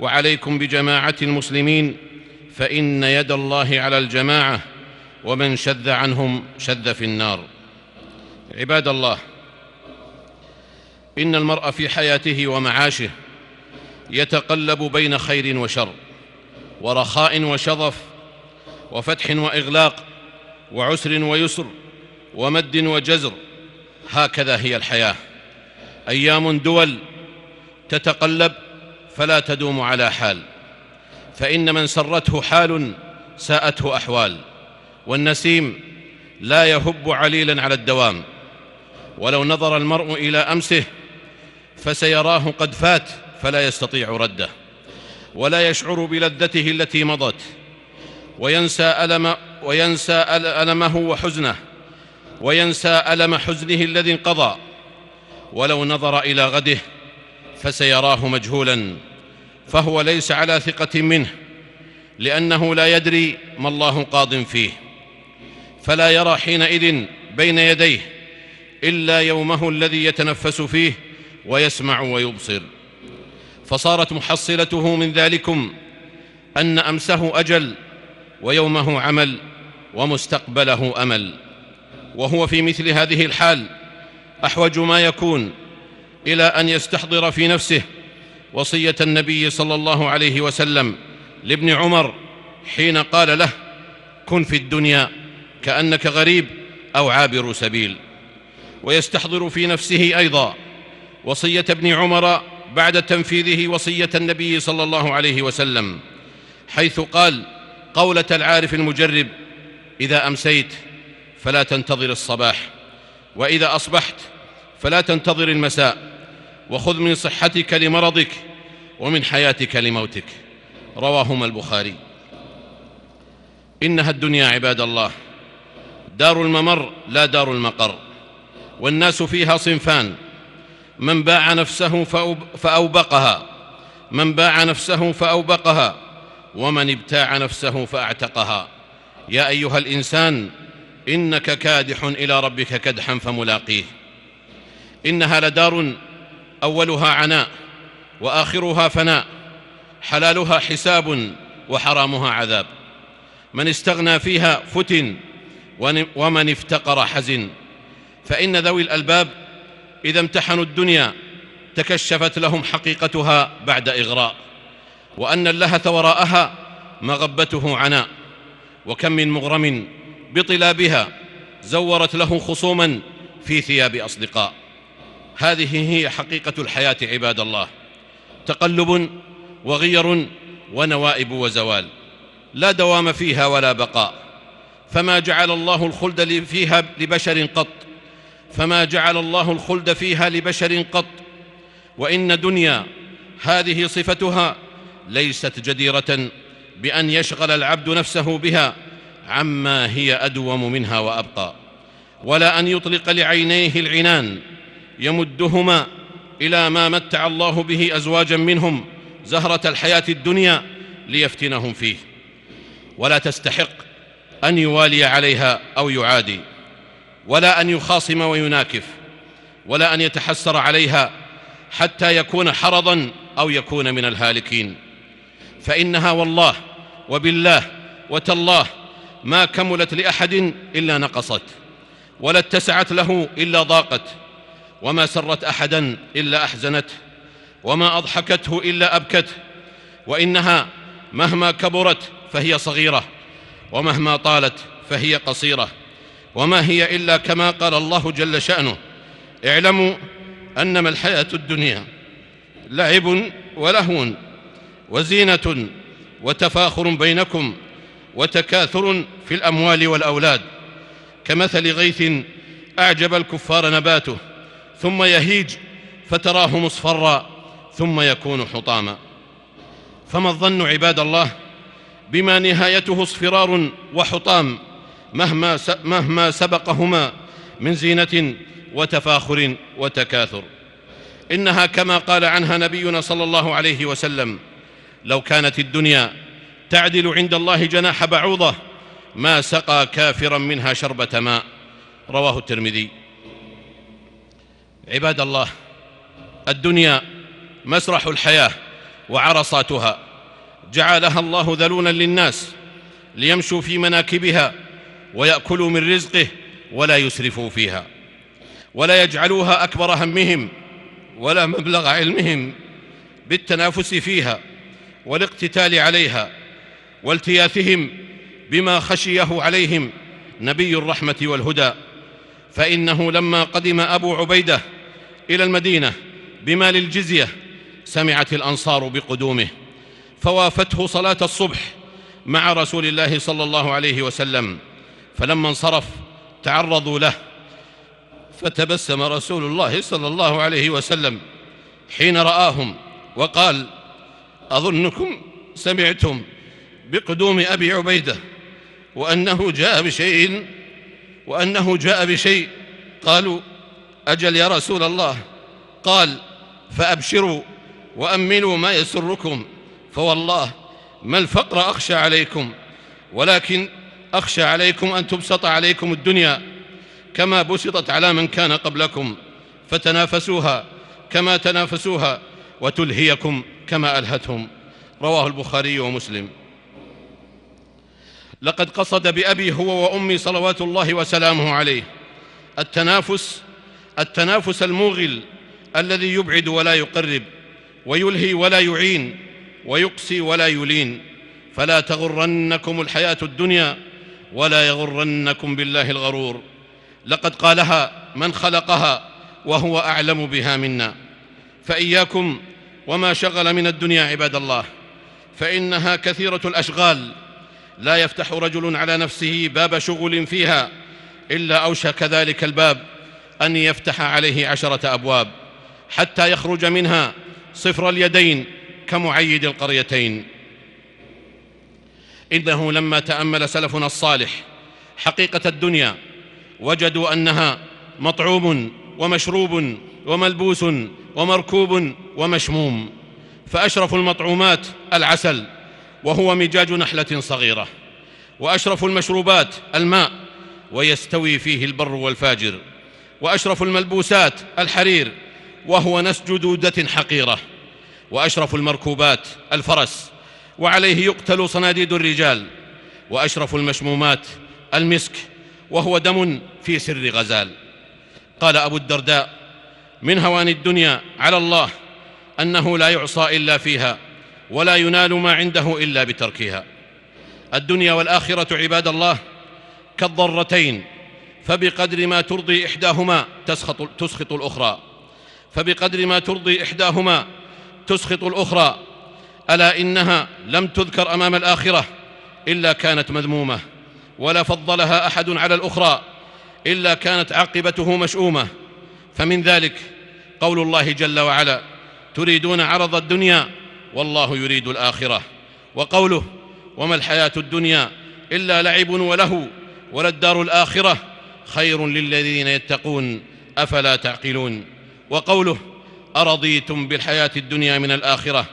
وعليكم بجماعة المسلمين فإن يد الله على الجماعة ومن شذ عنهم شذ في النار. عباد الله إن المرء في حياته ومعاشه يتقلب بين خير وشر ورخاء وشظف وفتح وإغلاق وعسر ويسر ومد وجزر. هكذا هي الحياة. أيام دول تتقلب فلا تدوم على حال. فإن من سرته حال ساءته أحوال. والنسيم لا يهب عليلا على الدوام. ولو نظر المرء إلى أمسه فسيراه قد فات فلا يستطيع رده. ولا يشعر بلذته التي مضت. وينسى ألم وينسى ألمه وحزنه. وينسى ألم حزنه الذي انقضى. ولو نظر إلى غده فسيراه مجهولا فهو ليس على ثقة منه لأنه لا يدري ما الله قاض فيه فلا يرى حينئذ بين يديه إلا يومه الذي يتنفس فيه ويسمع ويبصر. فصارت محصلته من ذلكم أن أمسه أجل ويومه عمل ومستقبله أمل. وهو في مثل هذه الحال أحوج ما يكون إلى أن يستحضر في نفسه وصية النبي صلى الله عليه وسلم لابن عمر حين قال له كن في الدنيا كأنك غريب أو عابر سبيل ويستحضر في نفسه أيضا وصية ابن عمر بعد تنفيذه وصية النبي صلى الله عليه وسلم حيث قال قولة العارف المجرب إذا أمسيت فلا تنتظر الصباح وإذا أصبحت فلا تنتظر المساء وخذ من صحتك لمرضك ومن حياتك لموتك. رواهما البخاري. إنها الدنيا عباد الله. دار الممر لا دار المقر والناس فيها صنفان. من باع نفسه فأوبقها. من باع نفسه فأوبقها. ومن ابتاع نفسه فأعتقها. يا أيها الإنسان إنك كادح إلى ربك كدحا فملاقيه. إنها لدار أولها عناء وآخرها فناء حلالها حساب وحرامها عذاب. من استغنى فيها فتن ومن افتقر حزن. فإن ذوي الألباب إذا امتحنوا الدنيا تكشفت لهم حقيقتها بعد إغراء. وأن اللهث وراءها مغبته عناء. وكم من مغرم بطلابها زورت له خصوما في ثياب أصدقاء. هذه هي حقيقة الحياة عباد الله. تقلب وغير ونوائب وزوال. لا دوام فيها ولا بقاء. فما جعل الله الخلد فيها لبشر قط. فما جعل الله الخلد فيها لبشر قط. وإن دنيا هذه صفتها ليست جديرة بأن يشغل العبد نفسه بها عما هي أدوم منها وأبقى. ولا أن يطلق لعينيه العنان يمدهما إلى ما متع الله به أزواجا منهم زهرة الحياة الدنيا ليفتنهم فيه. ولا تستحق أن يوالي عليها أو يعادي. ولا أن يخاصم ويناكف. ولا أن يتحسر عليها حتى يكون حرضا أو يكون من الهالكين. فإنها والله وبالله وتالله ما كملت لأحد إلا نقصت ولا اتسعت له إلا ضاقت. وما سرت أحدا إلا احزنته وما أضحكته إلا ابكته وإنها مهما كبرت فهي صغيرة ومهما طالت فهي قصيرة وما هي إلا كما قال الله جل شأنه اعلموا أنما الحياة الدنيا لعب ولهو وزينة وتفاخر بينكم وتكاثر في الأموال والأولاد كمثل غيث أعجب الكفار نباته. ثم يهيج فتراه مصفرا ثم يكون حطاما. فما الظن عباد الله بما نهايته اصفرار وحطام مهما مهما سبقهما من زينة وتفاخر وتكاثر. إنها كما قال عنها نبينا صلى الله عليه وسلم لو كانت الدنيا تعدل عند الله جناح بعوضة ما سقى كافرا منها شربة ماء. رواه الترمذي. عباد الله الدنيا مسرح الحياة وعرصاتها. جعلها الله ذلولا للناس ليمشوا في مناكبها ويأكلوا من رزقه ولا يسرفوا فيها ولا يجعلوها أكبر همهم ولا مبلغ علمهم بالتنافس فيها والاقتتال عليها والتياثهم بما خشيه عليهم نبي الرحمة والهدى. فإنه لما قدم أبو عبيدة إلى المدينة بمال الجزيه سمعت الأنصار بقدومه فوافته صلاة الصبح مع رسول الله صلى الله عليه وسلم. فلما انصرف تعرضوا له فتبسم رسول الله صلى الله عليه وسلم حين رآهم وقال أظنكم سمعتم بقدوم أبي عبيدة وأنه جاء بشيء وأنه جاء بشيء. قالوا أجل يا رسول الله. قال فأبشروا وأمنوا ما يسركم فوالله ما الفقر أخشى عليكم ولكن أخشى عليكم أن تبسط عليكم الدنيا كما بسطت على من كان قبلكم فتنافسوها كما تنافسوها وتلهيكم كما ألهتهم. رواه البخاري ومسلم. لقد قصد بأبي هو وأمي صلوات الله وسلامه عليه التنافس التنافس الموغل الذي يبعد ولا يقرب ويلهي ولا يعين ويقسي ولا يلين. فلا تغرنكم الحياة الدنيا ولا يغرنكم بالله الغرور. لقد قالها من خلقها وهو أعلم بها منا. فإياكم وما شغل من الدنيا عباد الله. فإنها كثيرة الأشغال. لا يفتح رجل على نفسه باب شغل فيها إلا أوشك ذلك الباب. أن يفتح عليه عشرة أبواب حتى يخرج منها صفر اليدين كمعيد القريتين. إنه لما تأمل سلفنا الصالح حقيقة الدنيا وجدوا أنها مطعوم ومشروب وملبوس ومركوب ومشموم فأشرف المطعومات العسل وهو مجاج نحلة صغيرة وأشرف المشروبات الماء ويستوي فيه البر والفاجر. وأشرف الملبوسات الحرير وهو نسج دودة حقيرة وأشرف المركوبات الفرس وعليه يقتل صناديد الرجال وأشرف المشمومات المسك وهو دم في سر غزال. قال أبو الدرداء من هوان الدنيا على الله أنه لا يعصى إلا فيها ولا ينال ما عنده إلا بتركها. الدنيا والآخرة عباد الله كالضرتين فبقدر ما ترضي إحداهما تسخط, تسخط الأخرى. فبقدر ما ترضي إحداهما تسخط الأخرى. ألا إنها لم تذكر أمام الآخرة إلا كانت مذمومة ولا فضلها أحد على الأخرى إلا كانت عاقبته مشؤومة. فمن ذلك قول الله جل وعلا تريدون عرض الدنيا والله يريد الآخرة. وقوله وما الحياة الدنيا إلا لعب وله وللدار الآخرة. خير للذين يتقون أفلا تعقلون؟ وقوله أرضيتم بالحياة الدنيا من الآخرة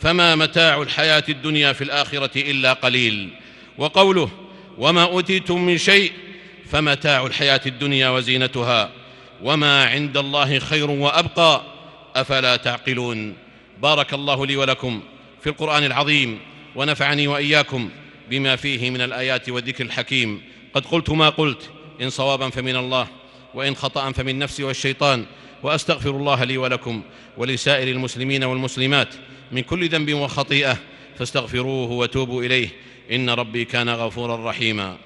فما متاع الحياة الدنيا في الآخرة إلا قليل؟ وقوله وما أوتيتم من شيء فمتاع الحياة الدنيا وزينتها وما عند الله خير وأبقى أفلا تعقلون؟ بارك الله لي ولكم في القرآن العظيم ونفعني وإياكم بما فيه من الآيات والذكر الحكيم. قد قلت ما قلت إن صوابا فمن الله وإن خطأ فمن نفسي والشيطان وأستغفر الله لي ولكم ولسائر المسلمين والمسلمات من كل ذنب وخطيئة فاستغفروه وتوبوا إليه إن ربي كان غفورا رحيما.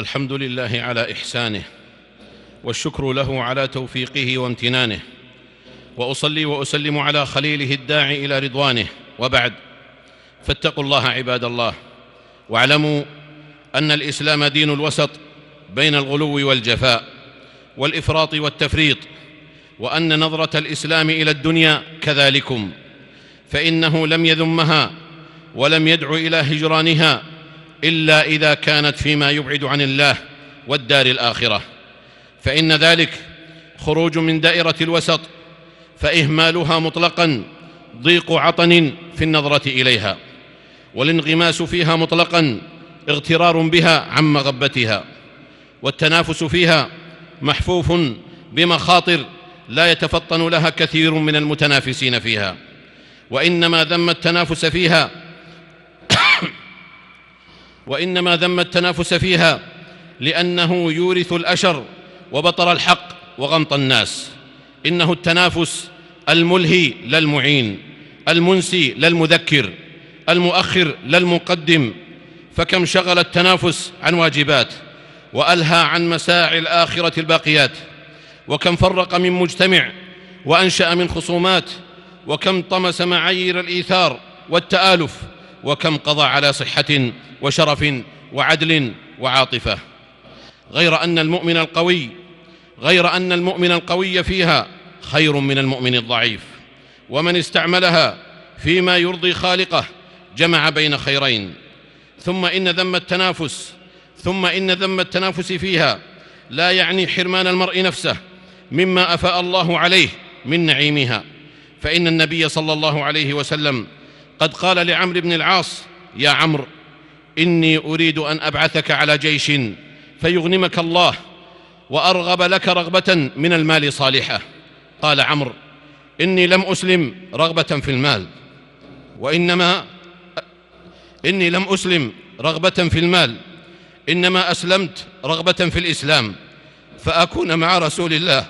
الحمد لله على إحسانه والشكر له على توفيقه وامتنانه وأصلي وأسلم على خليله الداعي إلى رضوانه. وبعد فاتقوا الله عباد الله واعلموا أن الإسلام دين الوسط بين الغلو والجفاء والإفراط والتفريط وأن نظرة الإسلام إلى الدنيا كذلكم فإنه لم يذمها ولم يدع إلى هجرانها إلا إذا كانت فيما يبعد عن الله والدار الآخرة. فإن ذلك خروج من دائرة الوسط فإهمالها مطلقا ضيق عطن في النظرة إليها والانغماس فيها مطلقا اغترار بها عن مغبتها والتنافس فيها محفوف بمخاطر لا يتفطن لها كثير من المتنافسين فيها. وإنما ذم التنافس فيها وإنما ذم التنافس فيها لأنه يورث الأشر وبطر الحق وغمط الناس. إنه التنافس الملهي لا المعين المنسي لا المذكر المؤخر لا المقدم. فكم شغل التنافس عن واجبات وألهى عن مساعي الآخرة الباقيات. وكم فرق من مجتمع وأنشأ من خصومات. وكم طمس معايير الإيثار والتآلف. وكم قضى على صحة وشرف وعدل وعاطفة. غير أن المؤمن القوي غير أن المؤمن القوي فيها خير من المؤمن الضعيف. ومن استعملها فيما يرضي خالقه جمع بين خيرين. ثم إن ذم التنافس ثم إن ذم التنافس فيها لا يعني حرمان المرء نفسه مما أفاء الله عليه من نعيمها. فإن النبي صلى الله عليه وسلم قد قال لعمرو بن العاص يا عمرو إني أريد أن أبعثك على جيش فيغنمك الله وأرغب لك رغبة من المال صالحة. قال عمرو إني لم أسلم رغبة في المال وإنما إني لم أسلم رغبة في المال إنما أسلمت رغبة في الإسلام فأكون مع رسول الله.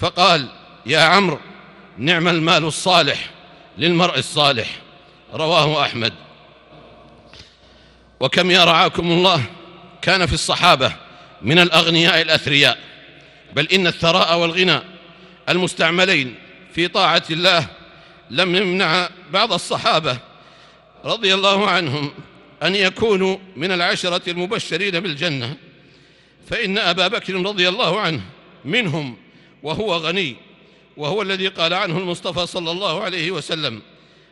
فقال يا عمرو نعم المال الصالح للمرء الصالح رواه أحمد. وكم يا رعاكم الله كان في الصحابة من الأغنياء الأثرياء بل إن الثراء والغنى المستعملين في طاعة الله لم يمنع بعض الصحابة رضي الله عنهم أن يكونوا من العشرة المبشرين بالجنة. فإن أبا بكر رضي الله عنه منهم وهو غني وهو الذي قال عنه المصطفى صلى الله عليه وسلم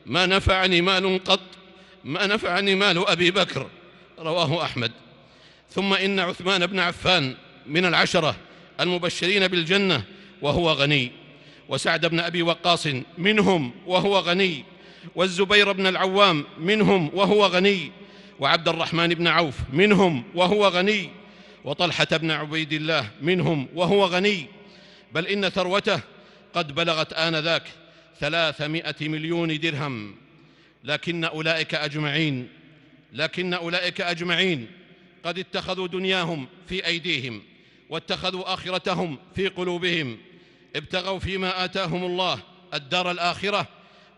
ما نفعني مال قط ما نفعني مال أبي بكر رواه أحمد. ثم إن عثمان بن عفان من العشرة المبشرين بالجنة وهو غني وسعد بن أبي وقاص منهم وهو غني والزبير بن العوام منهم وهو غني وعبد الرحمن بن عوف منهم وهو غني وطلحة بن عبيد الله منهم وهو غني. بل إن ثروته قد بلغت آنذاك ثلاثمائة مليون درهم. لكن أولئك أجمعين. لكن أولئك أجمعين. قد اتخذوا دنياهم في أيديهم واتخذوا آخرتهم في قلوبهم. ابتغوا فيما آتاهم الله الدار الآخرة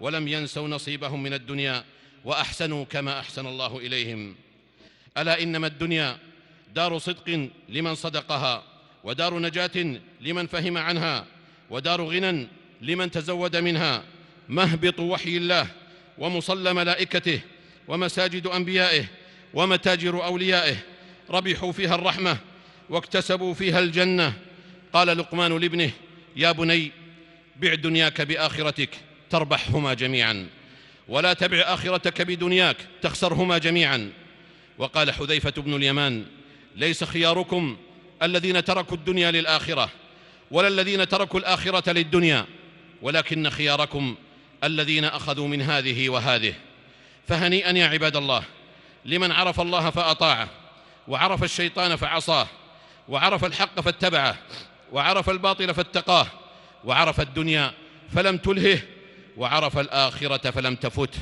ولم ينسوا نصيبهم من الدنيا وأحسنوا كما أحسن الله إليهم. ألا إنما الدنيا دار صدق لمن صدقها ودار نجاة لمن فهم عنها ودار غنى لمن تزود منها مهبط وحي الله ومصلى ملائكته ومساجد أنبيائه ومتاجر أوليائه ربحوا فيها الرحمة واكتسبوا فيها الجنة. قال لقمان لابنه يا بني بع دنياك بآخرتك تربحهما جميعا ولا تبع آخرتك بدنياك تخسرهما جميعا. وقال حذيفة بن اليمان ليس خياركم الذين تركوا الدنيا للآخرة ولا الذين تركوا الآخرة للدنيا ولكن خياركم الذين أخذوا من هذه وهذه. فهنيئا يا عباد الله لمن عرف الله فأطاعه وعرف الشيطان فعصاه وعرف الحق فاتبعه وعرف الباطل فاتقاه وعرف الدنيا فلم تلهه وعرف الآخرة فلم تفته.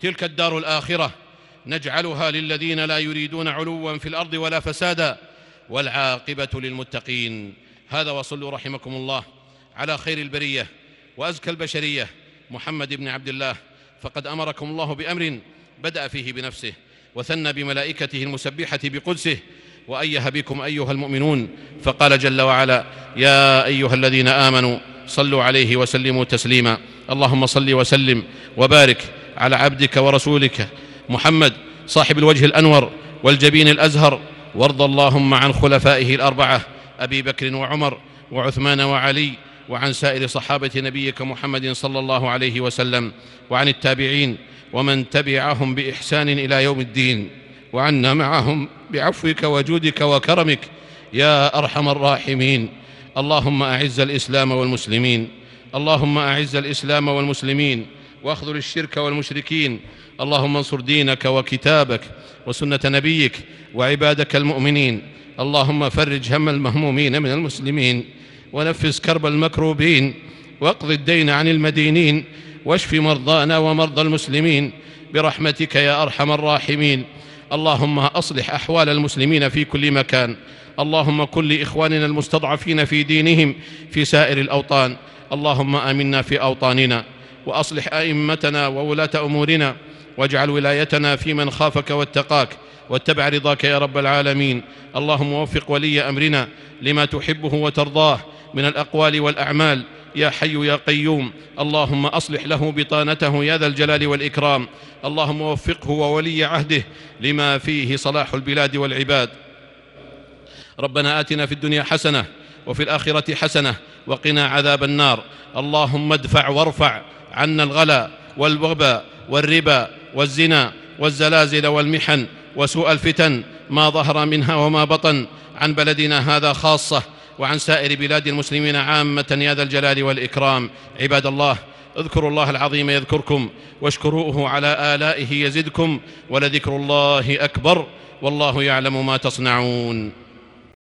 تلك الدار الآخرة نجعلها للذين لا يريدون علوا في الأرض ولا فسادا والعاقبة للمتقين. هذا وصلوا رحمكم الله على خير البرية. وأزكى البشرية محمد بن عبد الله فقد أمركم الله بأمر بدأ فيه بنفسه وثنى بملائكته المسبحة بقدسه وايه بكم أيها المؤمنون فقال جل وعلا يا أيها الذين آمنوا صلوا عليه وسلموا تسليما. اللهم صل وسلم وبارك على عبدك ورسولك محمد صاحب الوجه الأنور والجبين الأزهر. وارض اللهم عن خلفائه الأربعة أبي بكر وعمر وعثمان وعلي وعن سائر صحابة نبيك محمد صلى الله عليه وسلم وعن التابعين ومن تبعهم بإحسان إلى يوم الدين وعنا معهم بعفوك وجودك وكرمك يا أرحم الراحمين. اللهم أعز الإسلام والمسلمين. اللهم أعز الإسلام والمسلمين. وأخذل الشرك والمشركين. اللهم انصر دينك وكتابك وسنة نبيك وعبادك المؤمنين. اللهم فرج هم المهمومين من المسلمين. ونفس كرب المكروبين واقض الدين عن المدينين واشف مرضانا ومرضى المسلمين برحمتك يا أرحم الراحمين. اللهم أصلح أحوال المسلمين في كل مكان. اللهم كن لاخواننا المستضعفين في دينهم في سائر الأوطان. اللهم آمنا في أوطاننا وأصلح أئمتنا وولاة أمورنا. واجعل ولايتنا في من خافك واتقاك. واتبع رضاك يا رب العالمين. اللهم وفق ولي أمرنا لما تحبه وترضاه. من الأقوال والأعمال. يا حي يا قيوم اللهم أصلح له بطانته يا ذا الجلال والإكرام. اللهم وفقه وولي عهده لما فيه صلاح البلاد والعباد. ربنا آتنا في الدنيا حسنة وفي الآخرة حسنة وقنا عذاب النار. اللهم ادفع وارفع عنا الغلا والوباء والربا والزنا والزلازل والمحن وسوء الفتن ما ظهر منها وما بطن عن بلدنا هذا خاصة. وعن سائر بلاد المسلمين عامة يا ذا الجلال والإكرام. عباد الله اذكروا الله العظيم يذكركم واشكروه على آلائه يزدكم ولذكر الله أكبر والله يعلم ما تصنعون.